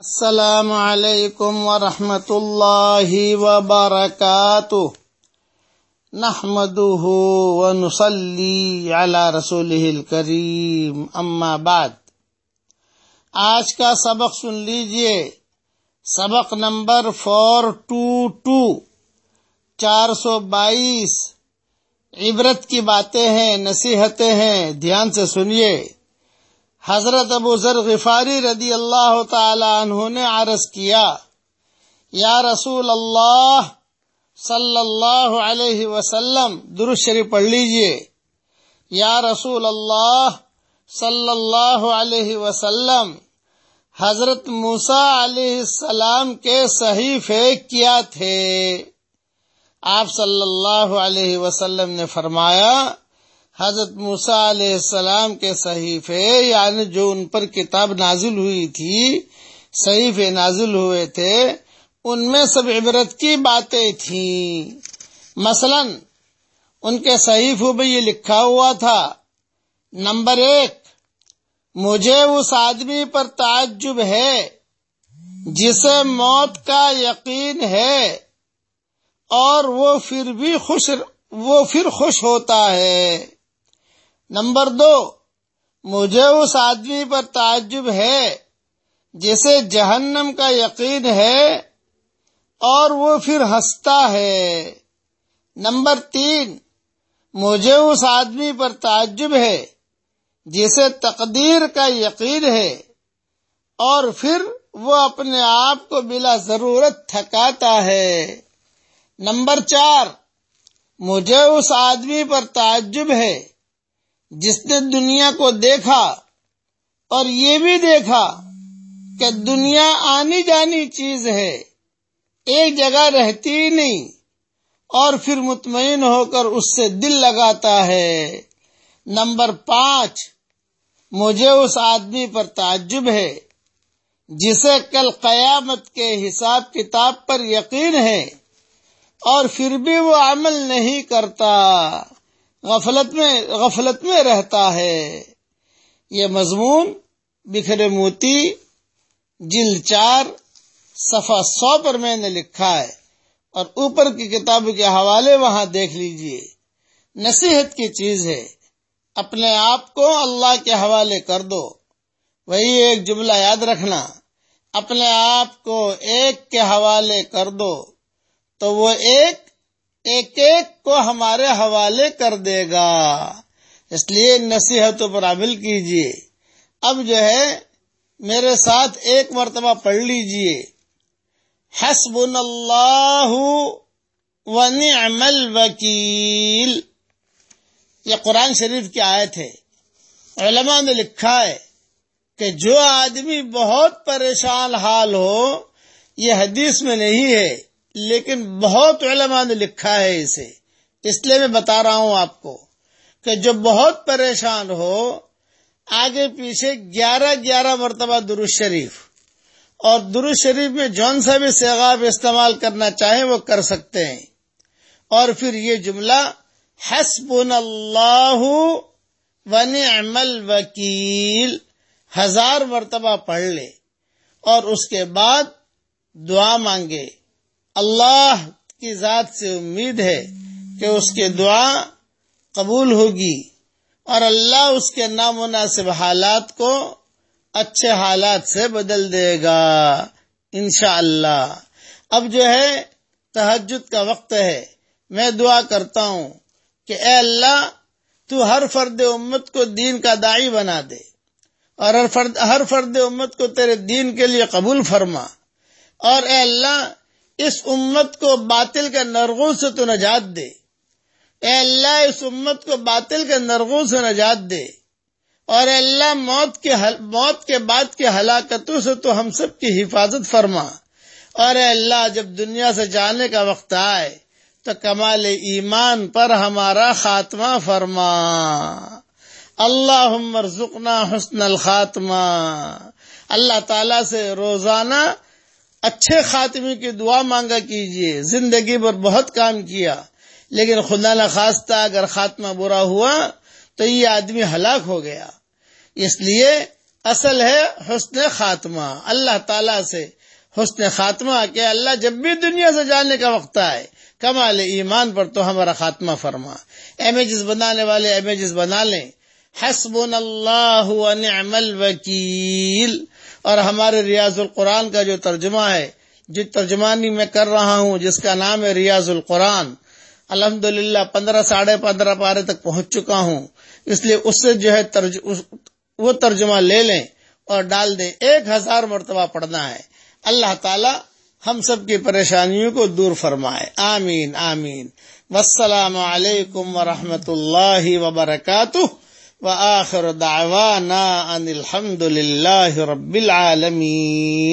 السلام علیکم ورحمۃ اللہ وبرکاتہ۔ نحمده ونصلي على رسوله الكريم اما بعد۔ آج کا سبق سن لیجیے۔ سبق نمبر فور ٹو ٹو چار سو بائیس۔ عبرت کی باتیں ہیں، نصیحتیں ہیں، دھیان سے سنیے۔ حضرت ابو ذر غفاری رضی اللہ تعالی عنہ نے عرض کیا، یا رسول اللہ صلی اللہ علیہ وسلم درست شریف پڑھ لیجیے۔ یا رسول اللہ صلی اللہ علیہ وسلم، حضرت موسا علیہ السلام کے صحیفے کیا تھے۔ آپ صلی اللہ علیہ وسلم نے فرمایا حضرت موسا علیہ السلام کے صحیفے یعنی جو ان پر کتاب نازل ہوئی تھی، صحیفے نازل ہوئے تھے، ان میں سب عبرت کی باتیں تھیں۔ مثلا، ان کے صحیفوں میں یہ لکھا ہوا تھا، نمبر ایک، مجھے اس آدمی پر تعجب ہے، جسے موت کا یقین ہے، اور وہ پھر بھی خوش، وہ پھر خوش ہوتا ہے۔ نمبر دو، مجھے اس آدمی پر تعجب ہے جسے جہنم کا یقین ہے اور وہ پھر ہنستا ہے۔ نمبر تین، مجھے اس آدمی پر تعجب ہے جسے تقدیر کا یقین ہے اور پھر وہ اپنے آپ کو بلا ضرورت تھکاتا ہے۔ نمبر چار، مجھے اس آدمی پر تعجب ہے جس نے دنیا کو دیکھا اور یہ بھی دیکھا کہ دنیا آنی جانی چیز ہے، ایک جگہ رہتی ہی نہیں اور پھر مطمئن ہو کر اس سے دل لگاتا ہے۔ نمبر پانچ، مجھے اس آدمی پر تعجب ہے جسے کل قیامت کے حساب کتاب پر یقین ہے اور پھر بھی وہ عمل نہیں کرتا۔ غفلت میں غفلت میں رہتا ہے۔ یہ مضمون، بکھرے موتی جل چار، صفحہ سو پر میں نے لکھا ہے۔ اور اوپر کی کتاب کے حوالے وہاں دیکھ لیجیے۔ نصیحت کی چیز ہے۔ اپنے آپ کو اللہ کے حوالے کر دو۔ وہی ایک جملہ یاد رکھنا۔ اپنے آپ کو ایک کے حوالے کر دو۔ تو وہ ایک ایک ایک کو ہمارے حوالے کر دے گا۔ اس لیے نصیحتوں پر عمل کیجیے اب جو ہے، میرے ساتھ ایک مرتبہ پڑھ لیجیے۔ حسب اللہ ونعم الوکیل۔ یہ قرآن شریف کی آیت ہے۔ علماء نے لکھا ہے کہ جو آدمی بہت پریشان حال ہو، یہ حدیث میں نہیں ہے۔ لیکن بہت علماء نے لکھا ہے اسے۔ اس لیے میں بتا رہا ہوں آپ کو کہ جو بہت پریشان ہو، آگے پیچھے گیارہ گیارہ مرتبہ درست شریف۔ اور درست شریف میں جون سا بھی سیغاب استعمال کرنا چاہیں وہ کر سکتے ہیں۔ اور پھر یہ جملہ حسب اللہ ونعم الوکیل۔ ہزار مرتبہ پڑھ لے اور اس کے بعد دعا مانگے۔ اللہ کی ذات سے امید ہے کہ اس کے دعا قبول ہوگی اور اللہ اس کے نامناسب حالات کو اچھے حالات سے بدل دے گا، انشاءاللہ۔ اللہ اب جو ہے تحجد کا وقت ہے۔ میں دعا کرتا ہوں کہ اے اللہ، تو ہر فرد امت کو دین کا دائی بنا دے اور ہر فرد ہر فرد امت کو تیرے دین کے لیے قبول فرما۔ اور اے اللہ اس امت کو باطل کے نرغوں سے تو نجات دے۔ اے اللہ، اس امت کو باطل کے نرغوں سے نجات دے۔ اور اے اللہ، موت کے حل... موت کے بعد کے ہلاکتوں سے تو ہم سب کی حفاظت فرما۔ اور اے اللہ، جب دنیا سے جانے کا وقت آئے تو کمال ایمان پر ہمارا خاتمہ فرما۔ اللہ مرزقنا حسن الخاتمہ۔ اللہ تعالی سے روزانہ اچھے خاتمے کی دعا مانگا کیجیے۔ زندگی پر بہت کام کیا، لیکن خدا نہ خواستہ اگر خاتمہ برا ہوا تو یہ آدمی ہلاک ہو گیا۔ اس لیے اصل ہے حسن خاتمہ۔ اللہ تعالی سے حسن خاتمہ کہ اللہ جب بھی دنیا سے جانے کا وقت آئے، کمال ایمان پر تو ہمارا خاتمہ فرما۔ امیجز بنانے والے امیجز بنا لیں۔ حسب اللہ ونعم الوکیل۔ اور ہمارے ریاض القرآن کا جو ترجمہ ہے جس ترجمانی میں کر رہا ہوں، جس کا نام ہے ریاض القرآن الحمد للہ پندرہ ساڑھے پندرہ پارے تک پہنچ چکا ہوں۔ اس لیے اس سے جو ہے ترج... وہ ترجمہ لے لیں اور ڈال دیں۔ ایک ہزار مرتبہ پڑھنا ہے۔ اللہ تعالی ہم سب کی پریشانیوں کو دور فرمائے۔ آمین آمین۔ والسلام علیکم ورحمۃ اللہ وبرکاتہ۔ وآخر دعوانا ان الحمد لله رب العالمين.